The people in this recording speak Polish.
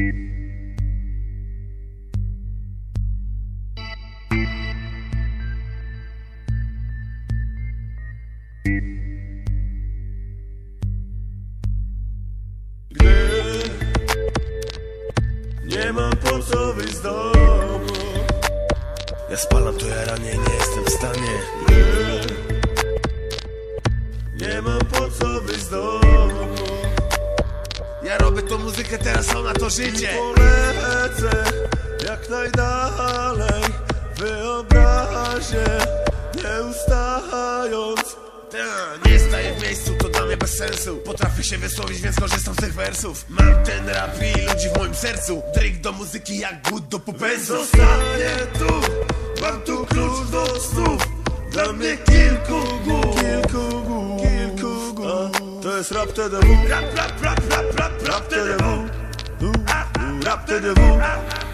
Nie mam po co wyjść z domu. Ja spalam to jaranie, nie jestem w stanie. Gdy nie mam po co wyjść z domu. Ja muzykę, teraz to życie. Polecę jak najdalej Wyobraźnię nie ustając. Ta, Nie staję w miejscu, to dla mnie bez sensu. Potrafię się wysłowić, więc korzystam z tych wersów. Mam ten rap i ludzi w moim sercu. Drake do muzyki jak głód do popędzu Zostanie tu, mam tu klucz do snów Dla mnie kilku głów. Kilku głów. Kilku głów To jest rap TDW Rap, rap, rap, rap, rap, rap, Rap TDW Rap TDW